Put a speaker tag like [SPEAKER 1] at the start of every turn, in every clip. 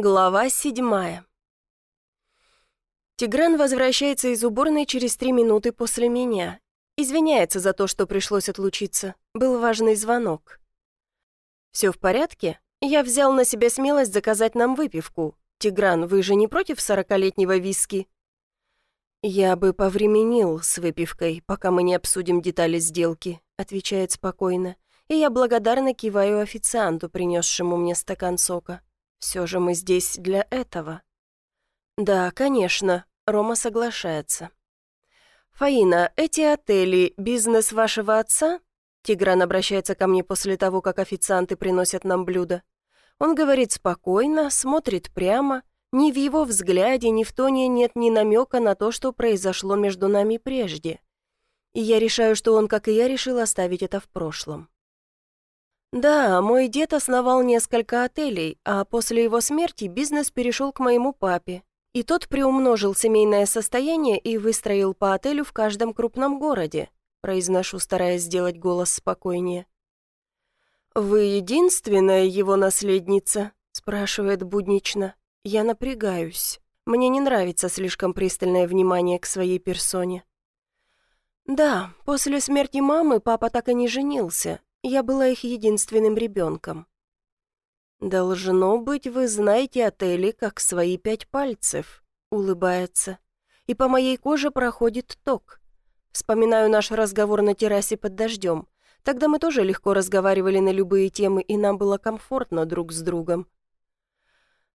[SPEAKER 1] Глава седьмая. Тигран возвращается из уборной через три минуты после меня. Извиняется за то, что пришлось отлучиться. Был важный звонок. «Все в порядке? Я взял на себя смелость заказать нам выпивку. Тигран, вы же не против сорокалетнего виски?» «Я бы повременил с выпивкой, пока мы не обсудим детали сделки», отвечает спокойно, и я благодарно киваю официанту, принесшему мне стакан сока. Все же мы здесь для этого». «Да, конечно», — Рома соглашается. «Фаина, эти отели — бизнес вашего отца?» Тигран обращается ко мне после того, как официанты приносят нам блюда. Он говорит спокойно, смотрит прямо. Ни в его взгляде, ни в тоне нет ни намека на то, что произошло между нами прежде. И я решаю, что он, как и я, решил оставить это в прошлом. Да, мой дед основал несколько отелей, а после его смерти бизнес перешел к моему папе. И тот приумножил семейное состояние и выстроил по отелю в каждом крупном городе, произношу, стараясь сделать голос спокойнее. «Вы единственная его наследница?» спрашивает буднично. Я напрягаюсь. Мне не нравится слишком пристальное внимание к своей персоне. Да, после смерти мамы папа так и не женился, я была их единственным ребенком. «Должно быть, вы знаете отели как свои пять пальцев», — улыбается. И по моей коже проходит ток. Вспоминаю наш разговор на террасе под дождем. Тогда мы тоже легко разговаривали на любые темы, и нам было комфортно друг с другом.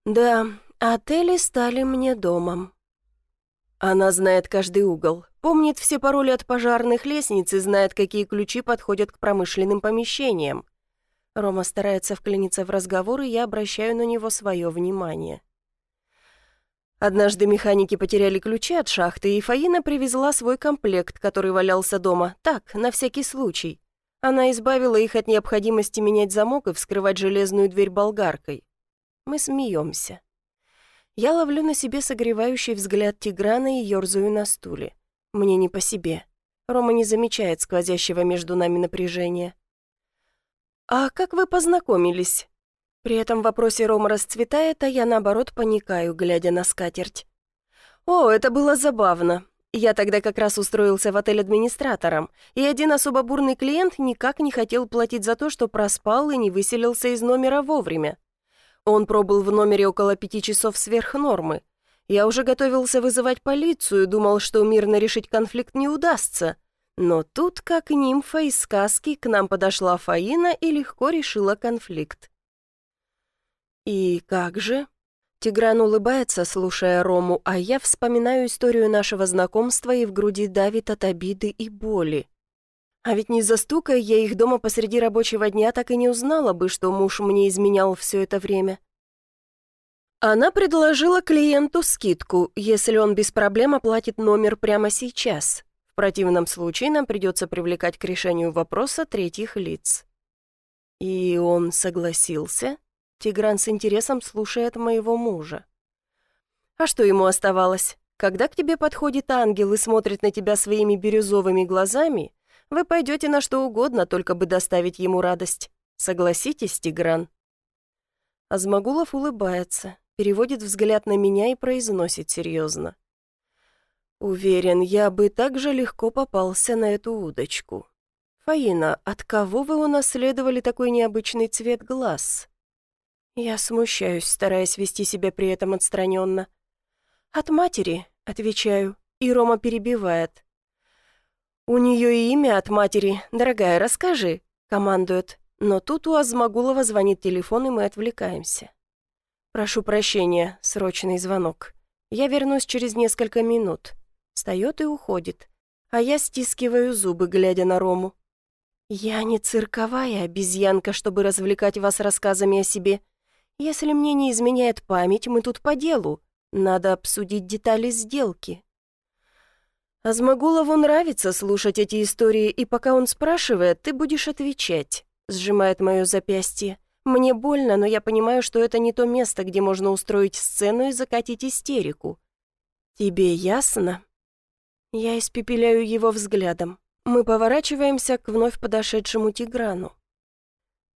[SPEAKER 1] Да, отели стали мне домом. Она знает каждый угол, Помнит все пароли от пожарных лестниц и знает, какие ключи подходят к промышленным помещениям. Рома старается вклиниться в разговор, и я обращаю на него свое внимание. Однажды механики потеряли ключи от шахты, и Фаина привезла свой комплект, который валялся дома, так, на всякий случай. Она избавила их от необходимости менять замок и вскрывать железную дверь болгаркой. Мы смеемся. Я ловлю на себе согревающий взгляд Тиграна и ерзаю на стуле. Мне не по себе. Рома не замечает сквозящего между нами напряжения. «А как вы познакомились?» При этом в вопросе Рома расцветает, а я, наоборот, паникаю, глядя на скатерть. «О, это было забавно. Я тогда как раз устроился в отель администратором, и один особо бурный клиент никак не хотел платить за то, что проспал и не выселился из номера вовремя. Он пробыл в номере около пяти часов сверх нормы, я уже готовился вызывать полицию, думал, что мирно решить конфликт не удастся. Но тут, как нимфа из сказки, к нам подошла Фаина и легко решила конфликт. «И как же?» Тигран улыбается, слушая Рому, а я вспоминаю историю нашего знакомства и в груди давит от обиды и боли. А ведь не застукая я их дома посреди рабочего дня, так и не узнала бы, что муж мне изменял все это время. Она предложила клиенту скидку, если он без проблем оплатит номер прямо сейчас. В противном случае нам придется привлекать к решению вопроса третьих лиц. И он согласился? Тигран с интересом слушает моего мужа. А что ему оставалось? Когда к тебе подходит ангел и смотрит на тебя своими бирюзовыми глазами, вы пойдете на что угодно, только бы доставить ему радость. Согласитесь, Тигран?» Азмагулов улыбается переводит взгляд на меня и произносит серьезно. «Уверен, я бы так же легко попался на эту удочку. Фаина, от кого вы унаследовали такой необычный цвет глаз?» Я смущаюсь, стараясь вести себя при этом отстраненно. «От матери», — отвечаю, и Рома перебивает. «У нее и имя от матери. Дорогая, расскажи», — командует. Но тут у Азмагулова звонит телефон, и мы отвлекаемся. «Прошу прощения, срочный звонок. Я вернусь через несколько минут». Встает и уходит. А я стискиваю зубы, глядя на Рому. «Я не цирковая обезьянка, чтобы развлекать вас рассказами о себе. Если мне не изменяет память, мы тут по делу. Надо обсудить детали сделки». Азмагулову нравится слушать эти истории, и пока он спрашивает, ты будешь отвечать. Сжимает мое запястье. Мне больно, но я понимаю, что это не то место, где можно устроить сцену и закатить истерику. Тебе ясно? Я испепеляю его взглядом. Мы поворачиваемся к вновь подошедшему Тиграну.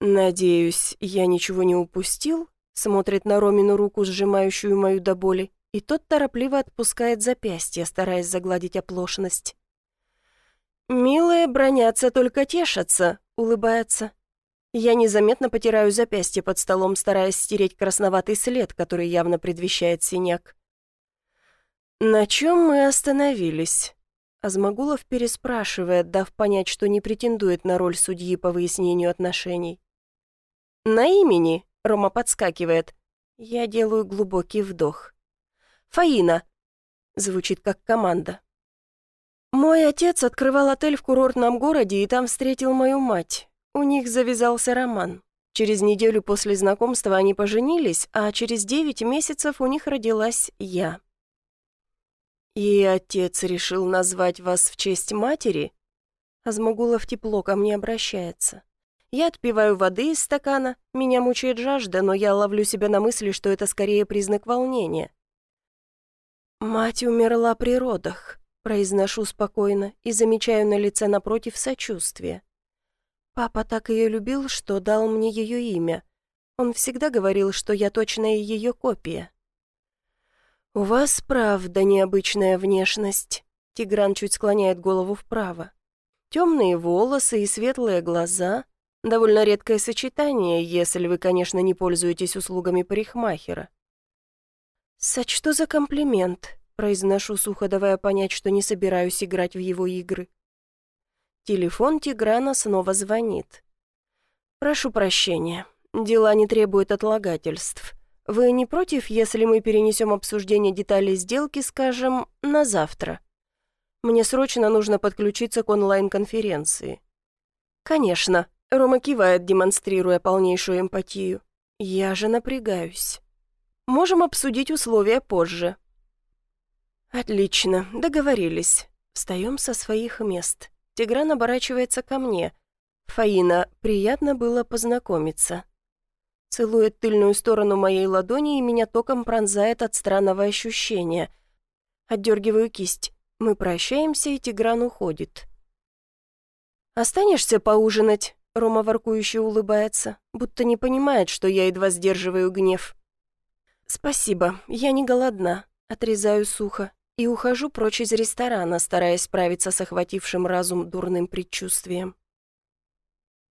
[SPEAKER 1] «Надеюсь, я ничего не упустил?» Смотрит на Ромину руку, сжимающую мою до боли, и тот торопливо отпускает запястье, стараясь загладить оплошность. «Милые бронятся, только тешатся», — улыбается. Я незаметно потираю запястье под столом, стараясь стереть красноватый след, который явно предвещает синяк. «На чем мы остановились?» Азмагулов переспрашивает, дав понять, что не претендует на роль судьи по выяснению отношений. «На имени», — Рома подскакивает. Я делаю глубокий вдох. «Фаина», — звучит как команда. Мой отец открывал отель в курортном городе и там встретил мою мать. У них завязался роман. Через неделю после знакомства они поженились, а через девять месяцев у них родилась я. «И отец решил назвать вас в честь матери?» Азмагулов тепло ко мне обращается. Я отпиваю воды из стакана, меня мучает жажда, но я ловлю себя на мысли, что это скорее признак волнения. Мать умерла при родах. Произношу спокойно и замечаю на лице напротив сочувствие. Папа так ее любил, что дал мне ее имя. Он всегда говорил, что я точная ее копия. «У вас, правда, необычная внешность», — Тигран чуть склоняет голову вправо. «Темные волосы и светлые глаза — довольно редкое сочетание, если вы, конечно, не пользуетесь услугами парикмахера». «Сочту за комплимент», Произношу сухо, давая понять, что не собираюсь играть в его игры. Телефон Тиграна снова звонит. «Прошу прощения. Дела не требуют отлагательств. Вы не против, если мы перенесем обсуждение деталей сделки, скажем, на завтра? Мне срочно нужно подключиться к онлайн-конференции». «Конечно», — Рома кивает, демонстрируя полнейшую эмпатию. «Я же напрягаюсь. Можем обсудить условия позже. «Отлично, договорились. Встаем со своих мест. Тигран оборачивается ко мне. Фаина, приятно было познакомиться». Целует тыльную сторону моей ладони и меня током пронзает от странного ощущения. Отдергиваю кисть. Мы прощаемся, и Тигран уходит. «Останешься поужинать?» Рома воркующе улыбается, будто не понимает, что я едва сдерживаю гнев. «Спасибо, я не голодна», — отрезаю сухо и ухожу прочь из ресторана, стараясь справиться с охватившим разум дурным предчувствием.